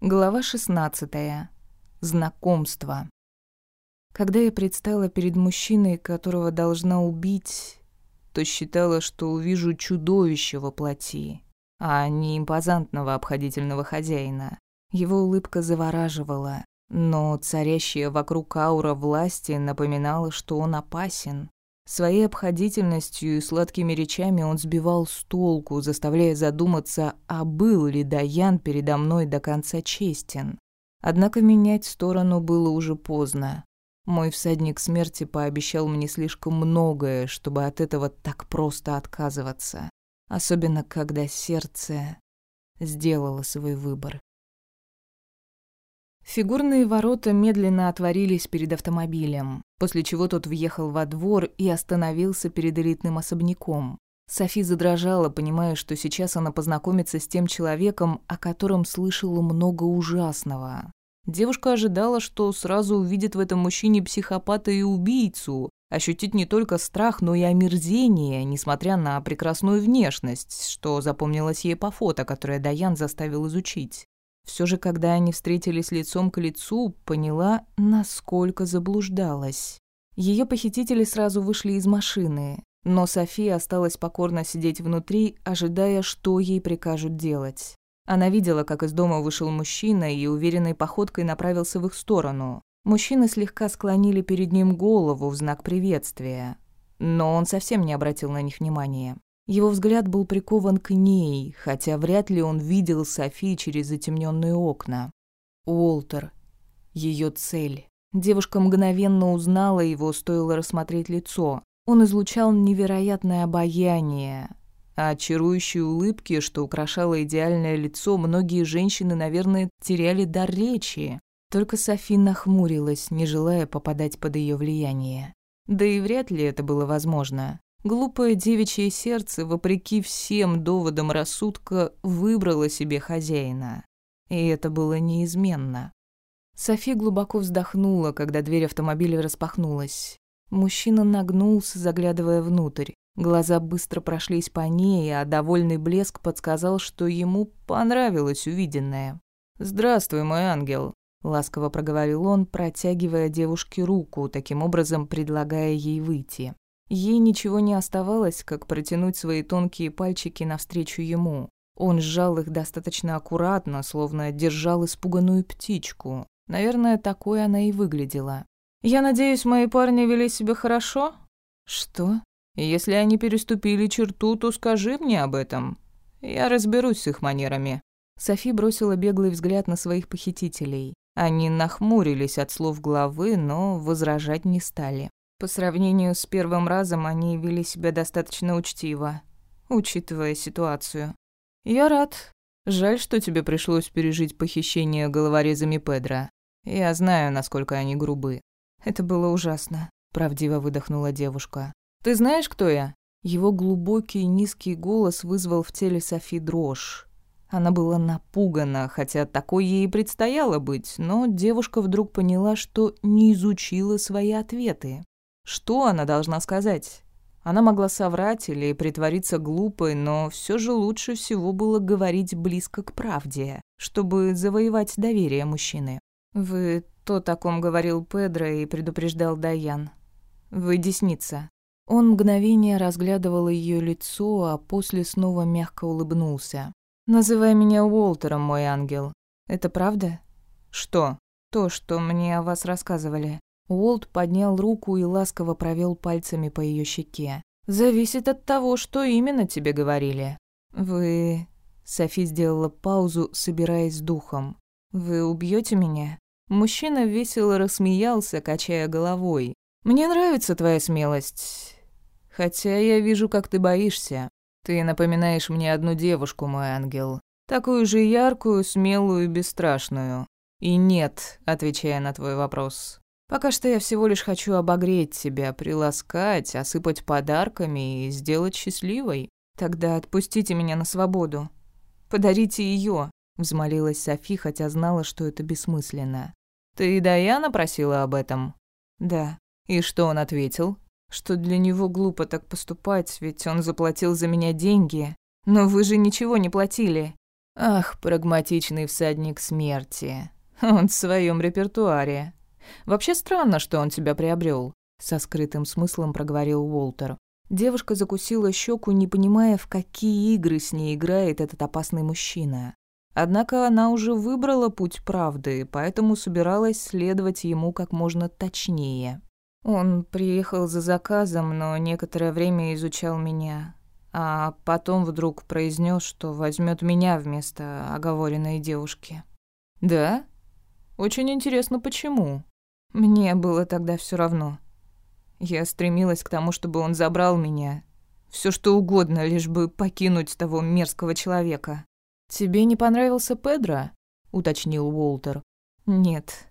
Глава 16. Знакомство. Когда я предстала перед мужчиной, которого должна убить, то считала, что увижу чудовище во плоти, а не импозантного обходительного хозяина. Его улыбка завораживала, но царящая вокруг аура власти напоминала, что он опасен. Своей обходительностью и сладкими речами он сбивал с толку, заставляя задуматься, а был ли Даян передо мной до конца честен. Однако менять сторону было уже поздно. Мой всадник смерти пообещал мне слишком многое, чтобы от этого так просто отказываться. Особенно, когда сердце сделало свой выбор. Фигурные ворота медленно отворились перед автомобилем, после чего тот въехал во двор и остановился перед элитным особняком. Софи задрожала, понимая, что сейчас она познакомится с тем человеком, о котором слышала много ужасного. Девушка ожидала, что сразу увидит в этом мужчине психопата и убийцу, ощутить не только страх, но и омерзение, несмотря на прекрасную внешность, что запомнилось ей по фото, которое Даян заставил изучить. Все же, когда они встретились лицом к лицу, поняла, насколько заблуждалась. Ее похитители сразу вышли из машины, но София осталась покорно сидеть внутри, ожидая, что ей прикажут делать. Она видела, как из дома вышел мужчина и уверенной походкой направился в их сторону. Мужчины слегка склонили перед ним голову в знак приветствия, но он совсем не обратил на них внимания. Его взгляд был прикован к ней, хотя вряд ли он видел Софи через затемненные окна. Уолтер. Ее цель. Девушка мгновенно узнала его, стоило рассмотреть лицо. Он излучал невероятное обаяние. А очарующие улыбки, что украшало идеальное лицо, многие женщины, наверное, теряли дар речи. Только Софи нахмурилась, не желая попадать под ее влияние. Да и вряд ли это было возможно. Глупое девичье сердце, вопреки всем доводам рассудка, выбрало себе хозяина. И это было неизменно. Софи глубоко вздохнула, когда дверь автомобиля распахнулась. Мужчина нагнулся, заглядывая внутрь. Глаза быстро прошлись по ней, а довольный блеск подсказал, что ему понравилось увиденное. «Здравствуй, мой ангел», — ласково проговорил он, протягивая девушке руку, таким образом предлагая ей выйти. Ей ничего не оставалось, как протянуть свои тонкие пальчики навстречу ему. Он сжал их достаточно аккуратно, словно держал испуганную птичку. Наверное, такой она и выглядела. «Я надеюсь, мои парни вели себя хорошо?» «Что?» «Если они переступили черту, то скажи мне об этом. Я разберусь с их манерами». Софи бросила беглый взгляд на своих похитителей. Они нахмурились от слов главы, но возражать не стали. По сравнению с первым разом они вели себя достаточно учтиво, учитывая ситуацию. «Я рад. Жаль, что тебе пришлось пережить похищение головорезами Педро. Я знаю, насколько они грубы. Это было ужасно», — правдиво выдохнула девушка. «Ты знаешь, кто я?» Его глубокий низкий голос вызвал в теле Софи дрожь. Она была напугана, хотя такой ей и предстояло быть, но девушка вдруг поняла, что не изучила свои ответы. Что она должна сказать? Она могла соврать или притвориться глупой, но все же лучше всего было говорить близко к правде, чтобы завоевать доверие мужчины. «Вы то, о ком говорил Педро и предупреждал Даян. Вы десница». Он мгновение разглядывал ее лицо, а после снова мягко улыбнулся. «Называй меня Уолтером, мой ангел. Это правда?» «Что?» «То, что мне о вас рассказывали». Уолт поднял руку и ласково провел пальцами по ее щеке. «Зависит от того, что именно тебе говорили». «Вы...» Софи сделала паузу, собираясь с духом. «Вы убьете меня?» Мужчина весело рассмеялся, качая головой. «Мне нравится твоя смелость. Хотя я вижу, как ты боишься. Ты напоминаешь мне одну девушку, мой ангел. Такую же яркую, смелую и бесстрашную. И нет, отвечая на твой вопрос. Пока что я всего лишь хочу обогреть тебя, приласкать, осыпать подарками и сделать счастливой. Тогда отпустите меня на свободу. Подарите ее, взмолилась Софи, хотя знала, что это бессмысленно. Ты и Даяна просила об этом? Да. И что он ответил? Что для него глупо так поступать, ведь он заплатил за меня деньги. Но вы же ничего не платили. Ах, прагматичный всадник смерти. Он в своем репертуаре. Вообще странно, что он тебя приобрел, со скрытым смыслом проговорил Уолтер. Девушка закусила щеку, не понимая, в какие игры с ней играет этот опасный мужчина. Однако она уже выбрала путь правды, поэтому собиралась следовать ему как можно точнее. Он приехал за заказом, но некоторое время изучал меня, а потом вдруг произнес, что возьмет меня вместо оговоренной девушки. Да? Очень интересно, почему? Мне было тогда все равно. Я стремилась к тому, чтобы он забрал меня. Все что угодно, лишь бы покинуть того мерзкого человека. «Тебе не понравился Педро?» — уточнил Уолтер. «Нет.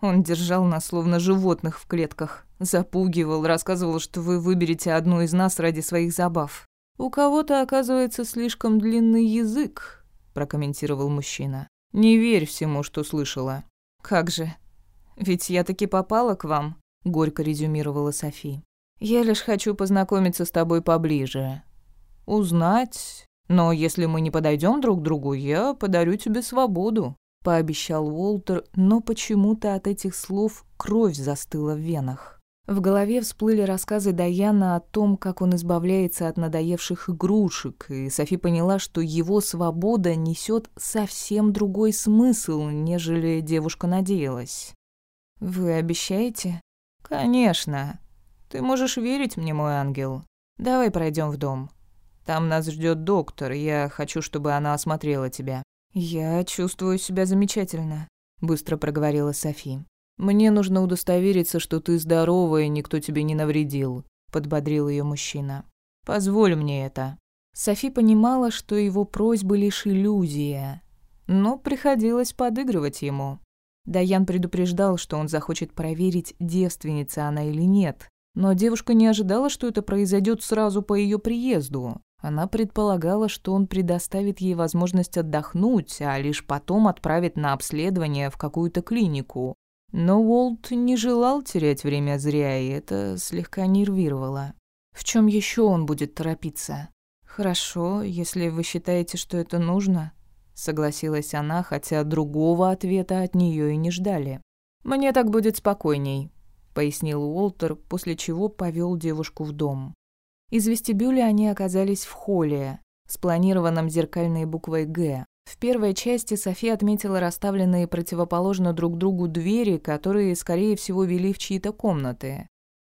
Он держал нас словно животных в клетках. Запугивал, рассказывал, что вы выберете одну из нас ради своих забав. У кого-то, оказывается, слишком длинный язык», — прокомментировал мужчина. «Не верь всему, что слышала». «Как же? Ведь я таки попала к вам», — горько резюмировала Софи. «Я лишь хочу познакомиться с тобой поближе. Узнать, но если мы не подойдем друг к другу, я подарю тебе свободу», — пообещал Уолтер, но почему-то от этих слов кровь застыла в венах. В голове всплыли рассказы Даяна о том, как он избавляется от надоевших игрушек, и Софи поняла, что его свобода несет совсем другой смысл, нежели девушка надеялась. «Вы обещаете?» «Конечно. Ты можешь верить мне, мой ангел. Давай пройдем в дом. Там нас ждет доктор, я хочу, чтобы она осмотрела тебя». «Я чувствую себя замечательно», — быстро проговорила Софи. «Мне нужно удостовериться, что ты здорова и никто тебе не навредил», — подбодрил ее мужчина. «Позволь мне это». Софи понимала, что его просьбы лишь иллюзия, но приходилось подыгрывать ему. Даян предупреждал, что он захочет проверить, девственница она или нет, но девушка не ожидала, что это произойдет сразу по ее приезду. Она предполагала, что он предоставит ей возможность отдохнуть, а лишь потом отправит на обследование в какую-то клинику. Но Уолт не желал терять время зря, и это слегка нервировало. В чем еще он будет торопиться? Хорошо, если вы считаете, что это нужно, согласилась она, хотя другого ответа от нее и не ждали. Мне так будет спокойней, пояснил Уолтер, после чего повел девушку в дом. Из вестибюля они оказались в холле, спланированном зеркальной буквой «Г». В первой части София отметила расставленные противоположно друг другу двери, которые, скорее всего, вели в чьи-то комнаты.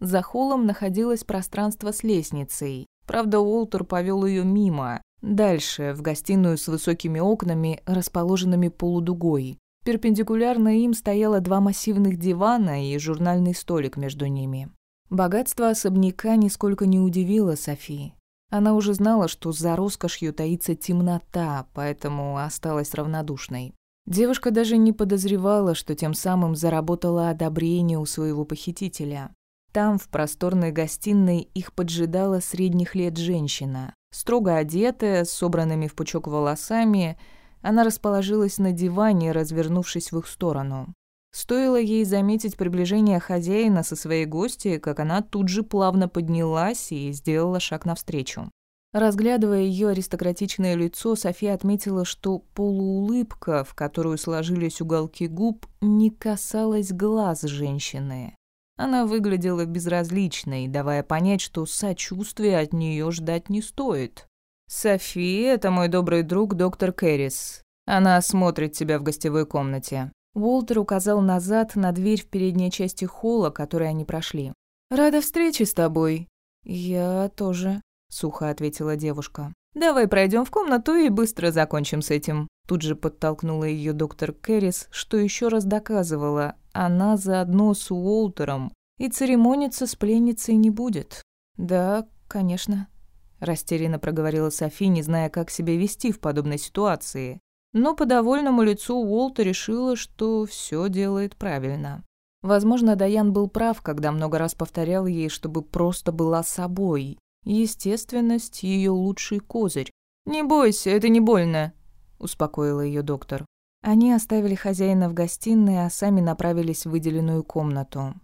За холлом находилось пространство с лестницей. Правда, Уолтер повел ее мимо. Дальше, в гостиную с высокими окнами, расположенными полудугой. Перпендикулярно им стояло два массивных дивана и журнальный столик между ними. Богатство особняка нисколько не удивило Софи. Она уже знала, что за роскошью таится темнота, поэтому осталась равнодушной. Девушка даже не подозревала, что тем самым заработала одобрение у своего похитителя. Там, в просторной гостиной, их поджидала средних лет женщина. Строго одетая, с собранными в пучок волосами, она расположилась на диване, развернувшись в их сторону. Стоило ей заметить приближение хозяина со своей гостьей, как она тут же плавно поднялась и сделала шаг навстречу. Разглядывая ее аристократичное лицо, София отметила, что полуулыбка, в которую сложились уголки губ, не касалась глаз женщины. Она выглядела безразличной, давая понять, что сочувствия от нее ждать не стоит. «Софи, это мой добрый друг доктор Кэррис. Она осмотрит тебя в гостевой комнате. Уолтер указал назад на дверь в передней части холла, которой они прошли. «Рада встрече с тобой». «Я тоже», — сухо ответила девушка. «Давай пройдем в комнату и быстро закончим с этим». Тут же подтолкнула ее доктор Кэррис, что еще раз доказывала, она заодно с Уолтером, и церемониться с пленницей не будет. «Да, конечно», — растерянно проговорила Софи, не зная, как себя вести в подобной ситуации. Но по довольному лицу Уолта решила, что все делает правильно. Возможно, Даян был прав, когда много раз повторял ей, чтобы просто была собой. Естественность — ее лучший козырь. «Не бойся, это не больно», — успокоила ее доктор. Они оставили хозяина в гостиной, а сами направились в выделенную комнату.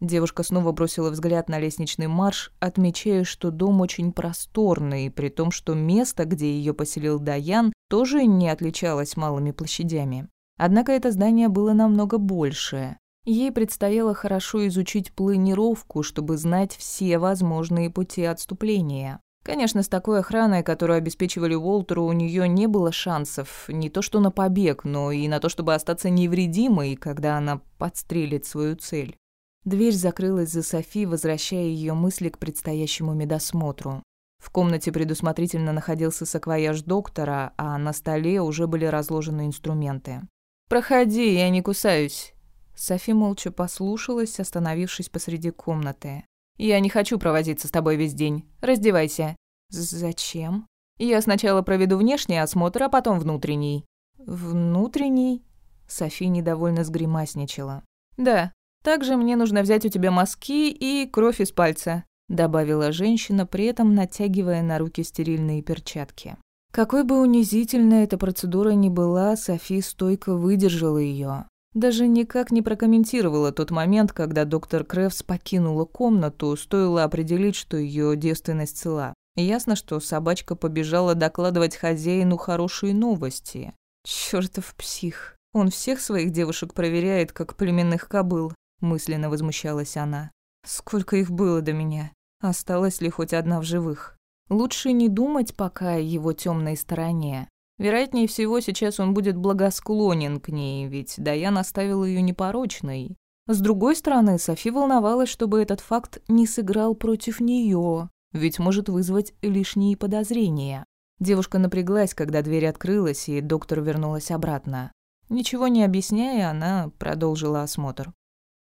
Девушка снова бросила взгляд на лестничный марш, отмечая, что дом очень просторный, при том, что место, где ее поселил Даян, тоже не отличалось малыми площадями. Однако это здание было намного больше. Ей предстояло хорошо изучить планировку, чтобы знать все возможные пути отступления. Конечно, с такой охраной, которую обеспечивали Уолтеру, у нее не было шансов не то что на побег, но и на то, чтобы остаться невредимой, когда она подстрелит свою цель. Дверь закрылась за Софи, возвращая ее мысли к предстоящему медосмотру. В комнате предусмотрительно находился саквояж доктора, а на столе уже были разложены инструменты. «Проходи, я не кусаюсь». Софи молча послушалась, остановившись посреди комнаты. «Я не хочу проводиться с тобой весь день. Раздевайся». «Зачем?» «Я сначала проведу внешний осмотр, а потом внутренний». «Внутренний?» Софи недовольно сгримасничала. «Да. Также мне нужно взять у тебя мазки и кровь из пальца», добавила женщина, при этом натягивая на руки стерильные перчатки. Какой бы унизительной эта процедура ни была, Софи стойко выдержала ее. Даже никак не прокомментировала тот момент, когда доктор Кревс покинула комнату, стоило определить, что ее девственность цела. Ясно, что собачка побежала докладывать хозяину хорошие новости. Чёртов псих. Он всех своих девушек проверяет, как племенных кобыл, мысленно возмущалась она. Сколько их было до меня? Осталась ли хоть одна в живых? Лучше не думать пока о его темной стороне. Вероятнее всего, сейчас он будет благосклонен к ней, ведь Даян оставил ее непорочной. С другой стороны, Софи волновалась, чтобы этот факт не сыграл против нее, ведь может вызвать лишние подозрения. Девушка напряглась, когда дверь открылась, и доктор вернулась обратно. Ничего не объясняя, она продолжила осмотр.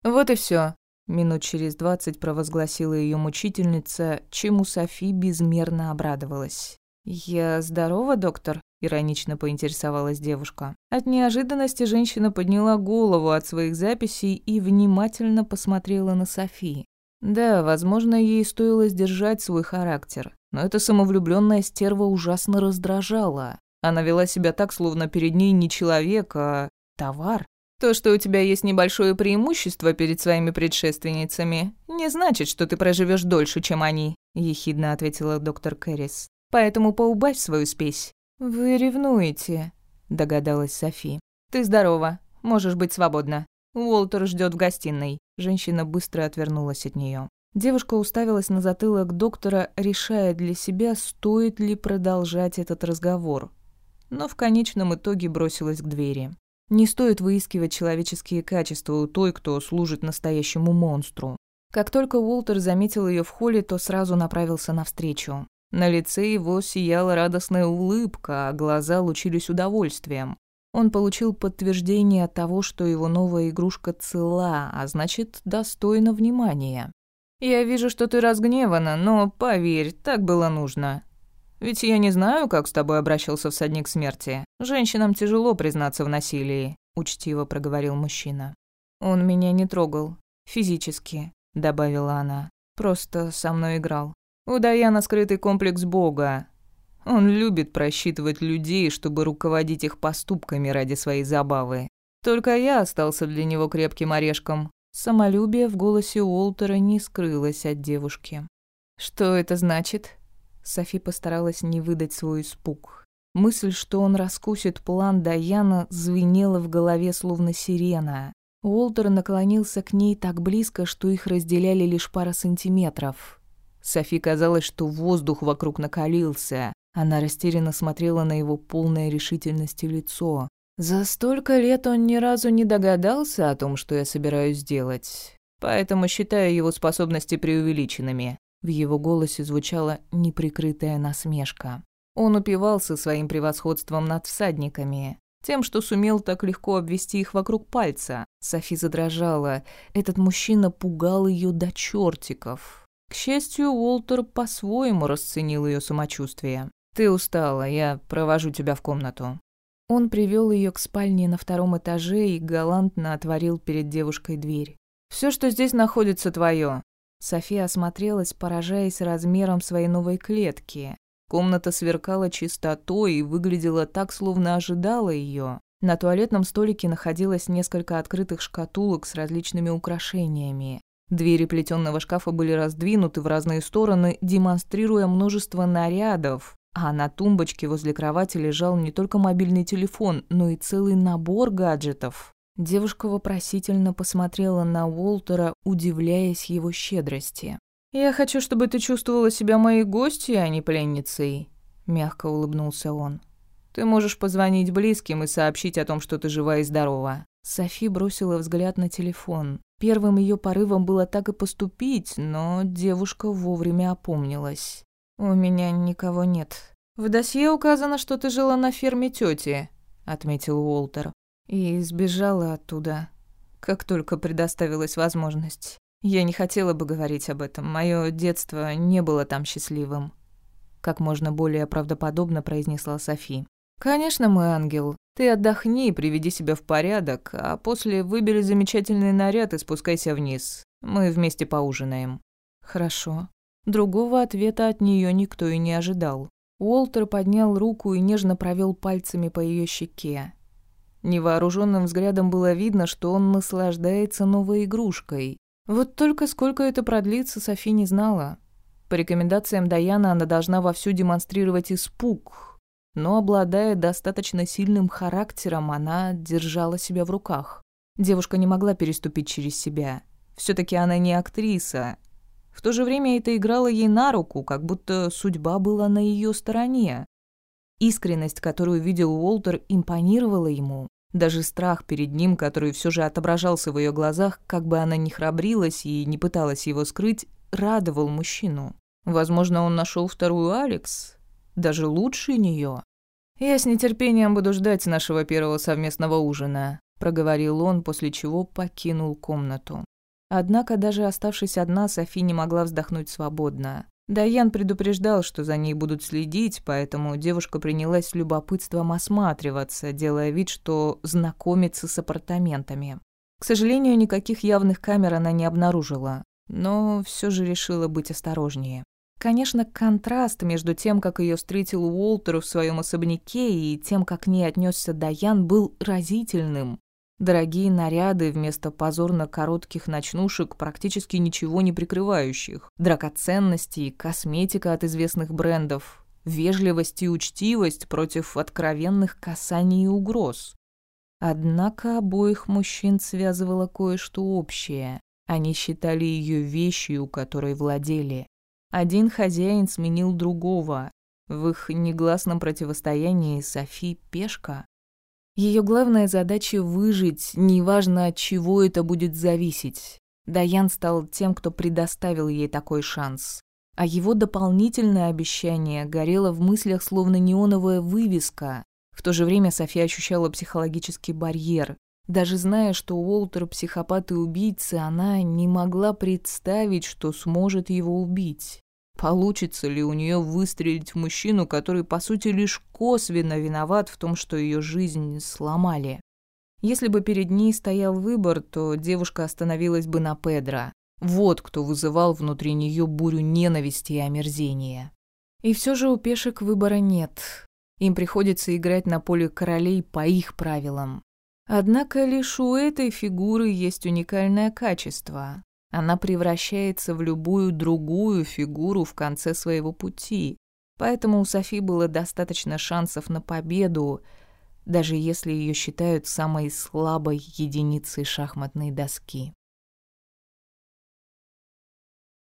«Вот и все. Минут через двадцать провозгласила ее мучительница, чему Софи безмерно обрадовалась. «Я здорова, доктор?» Иронично поинтересовалась девушка. От неожиданности женщина подняла голову от своих записей и внимательно посмотрела на Софи. Да, возможно, ей стоило сдержать свой характер, но эта самовлюбленная стерва ужасно раздражала. Она вела себя так, словно перед ней не человек, а товар. То, что у тебя есть небольшое преимущество перед своими предшественницами, не значит, что ты проживешь дольше, чем они, ехидно ответила доктор Кэррис. Поэтому поубавь свою спесь. «Вы ревнуете», — догадалась Софи. «Ты здорова, можешь быть свободна. Уолтер ждет в гостиной». Женщина быстро отвернулась от нее. Девушка уставилась на затылок доктора, решая для себя, стоит ли продолжать этот разговор. Но в конечном итоге бросилась к двери. Не стоит выискивать человеческие качества у той, кто служит настоящему монстру. Как только Уолтер заметил ее в холле, то сразу направился навстречу. На лице его сияла радостная улыбка, а глаза лучились удовольствием. Он получил подтверждение того, что его новая игрушка цела, а значит, достойна внимания. «Я вижу, что ты разгневана, но, поверь, так было нужно. Ведь я не знаю, как с тобой обращался всадник смерти. Женщинам тяжело признаться в насилии», — учтиво проговорил мужчина. «Он меня не трогал. Физически», — добавила она. «Просто со мной играл». У Даяна скрытый комплекс Бога. Он любит просчитывать людей, чтобы руководить их поступками ради своей забавы. Только я остался для него крепким орешком. Самолюбие в голосе Уолтера не скрылось от девушки. «Что это значит?» Софи постаралась не выдать свой испуг. Мысль, что он раскусит план Даяна, звенела в голове словно сирена. Уолтер наклонился к ней так близко, что их разделяли лишь пара сантиметров. Софи казалось, что воздух вокруг накалился. Она растерянно смотрела на его полное решительности лицо. «За столько лет он ни разу не догадался о том, что я собираюсь сделать. Поэтому считаю его способности преувеличенными». В его голосе звучала неприкрытая насмешка. Он упивался своим превосходством над всадниками, тем, что сумел так легко обвести их вокруг пальца. Софи задрожала. Этот мужчина пугал ее до чертиков. К счастью, Уолтер по-своему расценил ее самочувствие. «Ты устала, я провожу тебя в комнату». Он привел ее к спальне на втором этаже и галантно отворил перед девушкой дверь. Все, что здесь находится, твое. София осмотрелась, поражаясь размером своей новой клетки. Комната сверкала чистотой и выглядела так, словно ожидала ее. На туалетном столике находилось несколько открытых шкатулок с различными украшениями. Двери плетённого шкафа были раздвинуты в разные стороны, демонстрируя множество нарядов, а на тумбочке возле кровати лежал не только мобильный телефон, но и целый набор гаджетов. Девушка вопросительно посмотрела на Уолтера, удивляясь его щедрости. «Я хочу, чтобы ты чувствовала себя моей гостьей, а не пленницей», — мягко улыбнулся он. «Ты можешь позвонить близким и сообщить о том, что ты жива и здорова». Софи бросила взгляд на телефон. Первым ее порывом было так и поступить, но девушка вовремя опомнилась. «У меня никого нет». «В досье указано, что ты жила на ферме тети», — отметил Уолтер. «И сбежала оттуда, как только предоставилась возможность. Я не хотела бы говорить об этом. Мое детство не было там счастливым. Как можно более правдоподобно произнесла Софи. Конечно, мой ангел. Ты отдохни, приведи себя в порядок, а после выбери замечательный наряд и спускайся вниз. Мы вместе поужинаем. Хорошо. Другого ответа от нее никто и не ожидал. Уолтер поднял руку и нежно провел пальцами по ее щеке. Невооруженным взглядом было видно, что он наслаждается новой игрушкой. Вот только сколько это продлится, Софи не знала. По рекомендациям Даяна она должна вовсю демонстрировать испуг, но, обладая достаточно сильным характером, она держала себя в руках. Девушка не могла переступить через себя. все таки она не актриса. В то же время это играло ей на руку, как будто судьба была на ее стороне. Искренность, которую видел Уолтер, импонировала ему. Даже страх перед ним, который все же отображался в ее глазах, как бы она ни храбрилась и не пыталась его скрыть, радовал мужчину. Возможно, он нашел вторую Алекс, даже лучше нее. «Я с нетерпением буду ждать нашего первого совместного ужина», проговорил он, после чего покинул комнату. Однако, даже оставшись одна, Софи не могла вздохнуть свободно. Даян предупреждал, что за ней будут следить, поэтому девушка принялась с любопытством осматриваться, делая вид, что знакомится с апартаментами. К сожалению, никаких явных камер она не обнаружила, но все же решила быть осторожнее. Конечно, контраст между тем, как ее встретил Уолтер в своем особняке, и тем, как к ней отнесся Даян, был разительным. Дорогие наряды вместо позорно коротких ночнушек, практически ничего не прикрывающих. Драгоценности и косметика от известных брендов. Вежливость и учтивость против откровенных касаний и угроз. Однако обоих мужчин связывало кое-что общее. Они считали ее вещью, которой владели. Один хозяин сменил другого. В их негласном противостоянии Софи – пешка. Ее главная задача — выжить, неважно от чего это будет зависеть. Даян стал тем, кто предоставил ей такой шанс. А его дополнительное обещание горело в мыслях словно неоновая вывеска. В то же время София ощущала психологический барьер. Даже зная, что Уолтер психопат и убийца, она не могла представить, что сможет его убить. Получится ли у нее выстрелить в мужчину, который, по сути, лишь косвенно виноват в том, что ее жизнь сломали? Если бы перед ней стоял выбор, то девушка остановилась бы на Педро. Вот кто вызывал внутри нее бурю ненависти и омерзения. И все же у пешек выбора нет. Им приходится играть на поле королей по их правилам. Однако лишь у этой фигуры есть уникальное качество. Она превращается в любую другую фигуру в конце своего пути. Поэтому у Софи было достаточно шансов на победу, даже если ее считают самой слабой единицей шахматной доски.